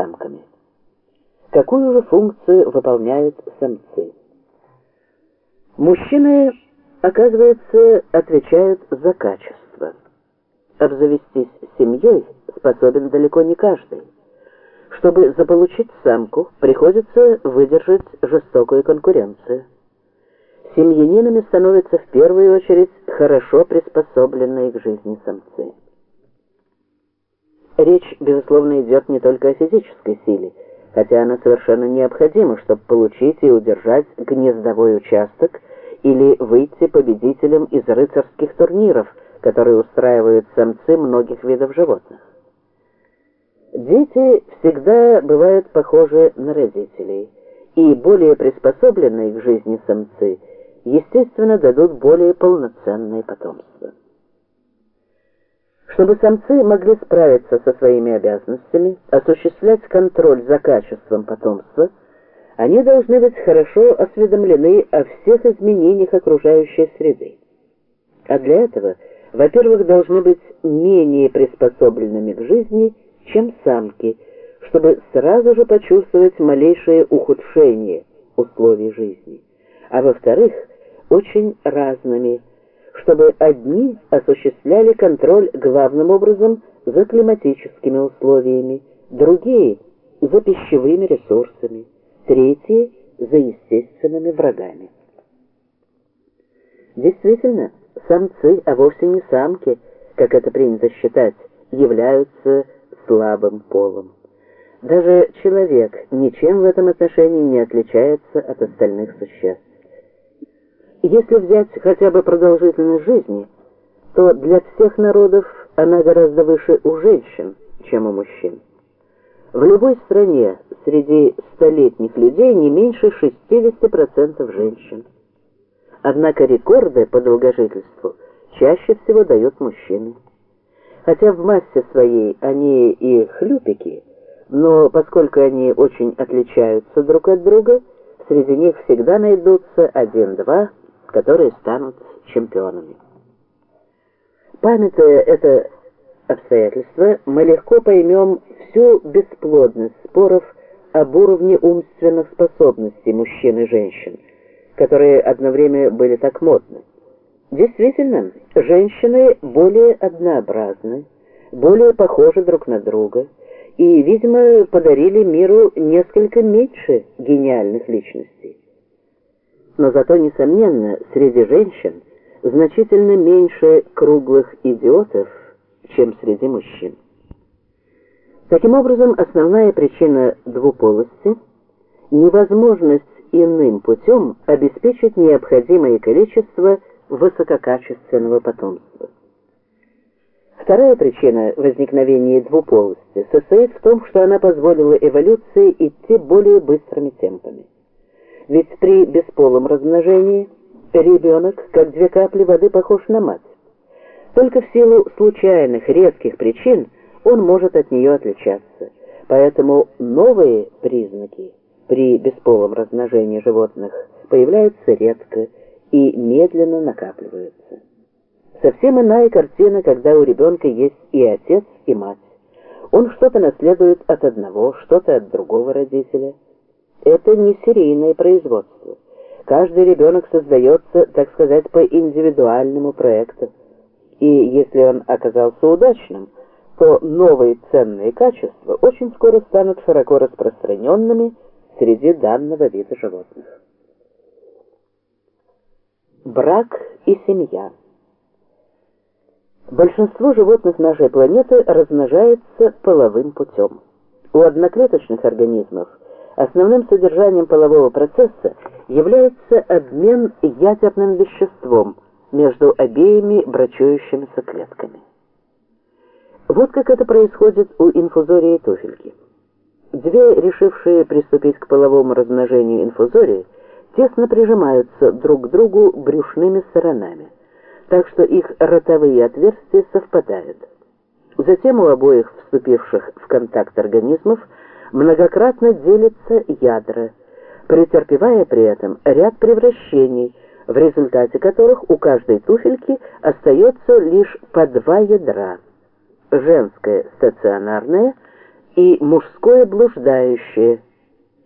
самками. Какую же функцию выполняют самцы? Мужчины, оказывается, отвечают за качество. Обзавестись семьей способен далеко не каждый. Чтобы заполучить самку, приходится выдержать жестокую конкуренцию. Семьянинами становятся в первую очередь хорошо приспособленные к жизни самцы. Речь, безусловно, идет не только о физической силе, хотя она совершенно необходима, чтобы получить и удержать гнездовой участок или выйти победителем из рыцарских турниров, которые устраивают самцы многих видов животных. Дети всегда бывают похожи на родителей, и более приспособленные к жизни самцы, естественно, дадут более полноценное потомство. Чтобы самцы могли справиться со своими обязанностями, осуществлять контроль за качеством потомства, они должны быть хорошо осведомлены о всех изменениях окружающей среды. А для этого, во-первых, должны быть менее приспособленными к жизни, чем самки, чтобы сразу же почувствовать малейшее ухудшение условий жизни. А во-вторых, очень разными, чтобы одни осуществляли контроль главным образом за климатическими условиями, другие – за пищевыми ресурсами, третьи – за естественными врагами. Действительно, самцы, а вовсе не самки, как это принято считать, являются слабым полом. Даже человек ничем в этом отношении не отличается от остальных существ. Если взять хотя бы продолжительность жизни, то для всех народов она гораздо выше у женщин, чем у мужчин. В любой стране среди столетних людей не меньше 60% женщин. Однако рекорды по долгожительству чаще всего дают мужчины. Хотя в массе своей они и хлюпики, но поскольку они очень отличаются друг от друга, среди них всегда найдутся один-два которые станут чемпионами. Памятая это обстоятельство, мы легко поймем всю бесплодность споров об уровне умственных способностей мужчин и женщин, которые одно время были так модны. Действительно, женщины более однообразны, более похожи друг на друга и, видимо, подарили миру несколько меньше гениальных личностей но зато, несомненно, среди женщин значительно меньше круглых идиотов, чем среди мужчин. Таким образом, основная причина двуполости – невозможность иным путем обеспечить необходимое количество высококачественного потомства. Вторая причина возникновения двуполости состоит в том, что она позволила эволюции идти более быстрыми темпами. Ведь при бесполом размножении ребенок, как две капли воды, похож на мать. Только в силу случайных, редких причин он может от нее отличаться. Поэтому новые признаки при бесполом размножении животных появляются редко и медленно накапливаются. Совсем иная картина, когда у ребенка есть и отец, и мать. Он что-то наследует от одного, что-то от другого родителя – это не серийное производство. Каждый ребенок создается, так сказать, по индивидуальному проекту. И если он оказался удачным, то новые ценные качества очень скоро станут широко распространенными среди данного вида животных. Брак и семья. Большинство животных нашей планеты размножается половым путем. У одноклеточных организмов Основным содержанием полового процесса является обмен ядерным веществом между обеими брачующимися клетками. Вот как это происходит у инфузории туфельки. Две, решившие приступить к половому размножению инфузории, тесно прижимаются друг к другу брюшными сторонами, так что их ротовые отверстия совпадают. Затем у обоих вступивших в контакт организмов многократно делятся ядра, претерпевая при этом ряд превращений, в результате которых у каждой туфельки остается лишь по два ядра. Женское стационарное и мужское блуждающее –